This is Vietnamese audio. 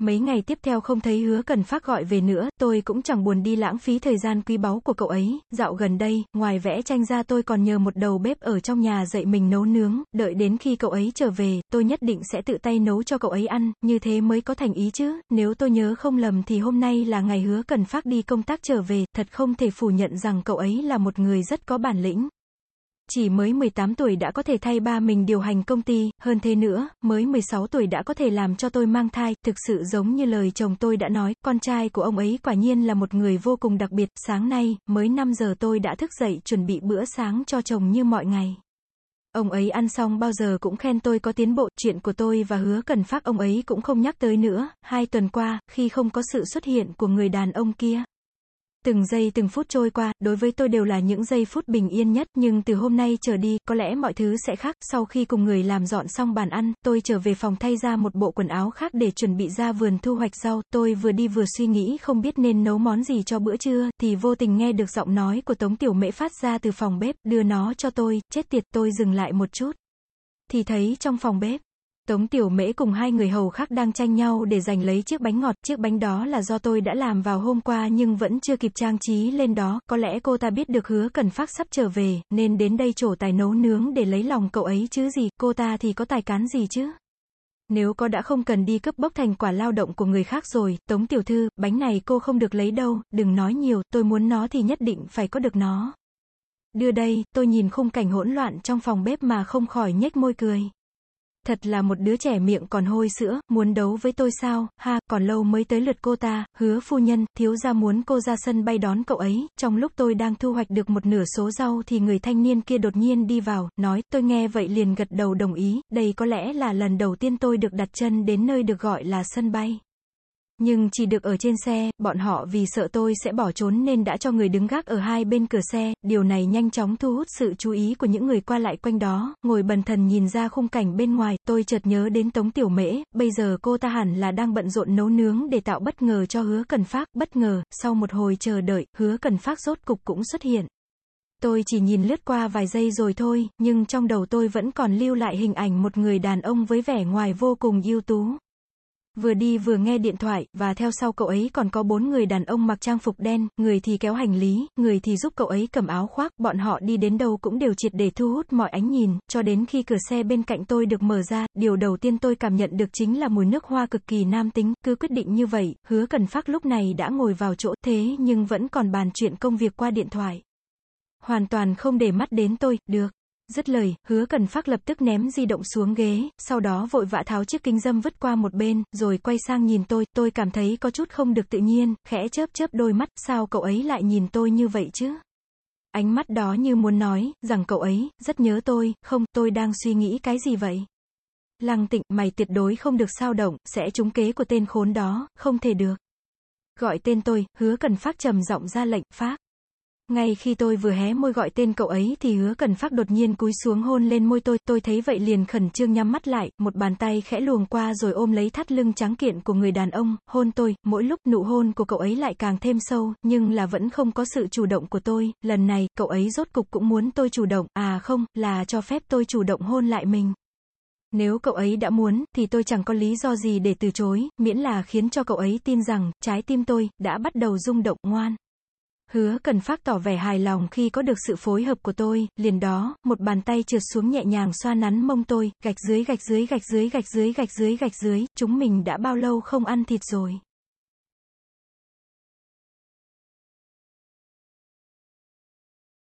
Mấy ngày tiếp theo không thấy hứa cần phát gọi về nữa, tôi cũng chẳng buồn đi lãng phí thời gian quý báu của cậu ấy, dạo gần đây, ngoài vẽ tranh ra tôi còn nhờ một đầu bếp ở trong nhà dạy mình nấu nướng, đợi đến khi cậu ấy trở về, tôi nhất định sẽ tự tay nấu cho cậu ấy ăn, như thế mới có thành ý chứ, nếu tôi nhớ không lầm thì hôm nay là ngày hứa cần phát đi công tác trở về, thật không thể phủ nhận rằng cậu ấy là một người rất có bản lĩnh. Chỉ mới 18 tuổi đã có thể thay ba mình điều hành công ty, hơn thế nữa, mới 16 tuổi đã có thể làm cho tôi mang thai, thực sự giống như lời chồng tôi đã nói, con trai của ông ấy quả nhiên là một người vô cùng đặc biệt, sáng nay, mới 5 giờ tôi đã thức dậy chuẩn bị bữa sáng cho chồng như mọi ngày. Ông ấy ăn xong bao giờ cũng khen tôi có tiến bộ, chuyện của tôi và hứa cần phát ông ấy cũng không nhắc tới nữa, hai tuần qua, khi không có sự xuất hiện của người đàn ông kia. Từng giây từng phút trôi qua, đối với tôi đều là những giây phút bình yên nhất, nhưng từ hôm nay trở đi, có lẽ mọi thứ sẽ khác. Sau khi cùng người làm dọn xong bàn ăn, tôi trở về phòng thay ra một bộ quần áo khác để chuẩn bị ra vườn thu hoạch rau. Tôi vừa đi vừa suy nghĩ không biết nên nấu món gì cho bữa trưa, thì vô tình nghe được giọng nói của Tống Tiểu Mễ phát ra từ phòng bếp, đưa nó cho tôi, chết tiệt tôi dừng lại một chút. Thì thấy trong phòng bếp, Tống Tiểu Mễ cùng hai người hầu khác đang tranh nhau để giành lấy chiếc bánh ngọt, chiếc bánh đó là do tôi đã làm vào hôm qua nhưng vẫn chưa kịp trang trí lên đó, có lẽ cô ta biết được hứa cần phát sắp trở về, nên đến đây trổ tài nấu nướng để lấy lòng cậu ấy chứ gì, cô ta thì có tài cán gì chứ. Nếu có đã không cần đi cướp bóc thành quả lao động của người khác rồi, Tống Tiểu Thư, bánh này cô không được lấy đâu, đừng nói nhiều, tôi muốn nó thì nhất định phải có được nó. Đưa đây, tôi nhìn khung cảnh hỗn loạn trong phòng bếp mà không khỏi nhếch môi cười. Thật là một đứa trẻ miệng còn hôi sữa, muốn đấu với tôi sao, ha, còn lâu mới tới lượt cô ta, hứa phu nhân, thiếu gia muốn cô ra sân bay đón cậu ấy, trong lúc tôi đang thu hoạch được một nửa số rau thì người thanh niên kia đột nhiên đi vào, nói, tôi nghe vậy liền gật đầu đồng ý, đây có lẽ là lần đầu tiên tôi được đặt chân đến nơi được gọi là sân bay. Nhưng chỉ được ở trên xe, bọn họ vì sợ tôi sẽ bỏ trốn nên đã cho người đứng gác ở hai bên cửa xe, điều này nhanh chóng thu hút sự chú ý của những người qua lại quanh đó, ngồi bần thần nhìn ra khung cảnh bên ngoài, tôi chợt nhớ đến Tống Tiểu Mễ, bây giờ cô ta hẳn là đang bận rộn nấu nướng để tạo bất ngờ cho hứa cần phát, bất ngờ, sau một hồi chờ đợi, hứa cần phát rốt cục cũng xuất hiện. Tôi chỉ nhìn lướt qua vài giây rồi thôi, nhưng trong đầu tôi vẫn còn lưu lại hình ảnh một người đàn ông với vẻ ngoài vô cùng ưu tú. Vừa đi vừa nghe điện thoại, và theo sau cậu ấy còn có bốn người đàn ông mặc trang phục đen, người thì kéo hành lý, người thì giúp cậu ấy cầm áo khoác, bọn họ đi đến đâu cũng đều triệt để thu hút mọi ánh nhìn, cho đến khi cửa xe bên cạnh tôi được mở ra, điều đầu tiên tôi cảm nhận được chính là mùi nước hoa cực kỳ nam tính, cứ quyết định như vậy, hứa cần phát lúc này đã ngồi vào chỗ thế nhưng vẫn còn bàn chuyện công việc qua điện thoại. Hoàn toàn không để mắt đến tôi, được. Dứt lời, hứa cần phát lập tức ném di động xuống ghế, sau đó vội vã tháo chiếc kính dâm vứt qua một bên, rồi quay sang nhìn tôi, tôi cảm thấy có chút không được tự nhiên, khẽ chớp chớp đôi mắt, sao cậu ấy lại nhìn tôi như vậy chứ? Ánh mắt đó như muốn nói, rằng cậu ấy, rất nhớ tôi, không, tôi đang suy nghĩ cái gì vậy? Lăng tịnh, mày tuyệt đối không được sao động, sẽ trúng kế của tên khốn đó, không thể được. Gọi tên tôi, hứa cần phát trầm giọng ra lệnh, phát. Ngay khi tôi vừa hé môi gọi tên cậu ấy thì hứa cần phát đột nhiên cúi xuống hôn lên môi tôi, tôi thấy vậy liền khẩn trương nhắm mắt lại, một bàn tay khẽ luồng qua rồi ôm lấy thắt lưng trắng kiện của người đàn ông, hôn tôi, mỗi lúc nụ hôn của cậu ấy lại càng thêm sâu, nhưng là vẫn không có sự chủ động của tôi, lần này, cậu ấy rốt cục cũng muốn tôi chủ động, à không, là cho phép tôi chủ động hôn lại mình. Nếu cậu ấy đã muốn, thì tôi chẳng có lý do gì để từ chối, miễn là khiến cho cậu ấy tin rằng, trái tim tôi, đã bắt đầu rung động, ngoan. Hứa cần phát tỏ vẻ hài lòng khi có được sự phối hợp của tôi, liền đó, một bàn tay trượt xuống nhẹ nhàng xoa nắn mông tôi, gạch dưới gạch dưới gạch dưới gạch dưới gạch dưới gạch dưới, chúng mình đã bao lâu không ăn thịt rồi.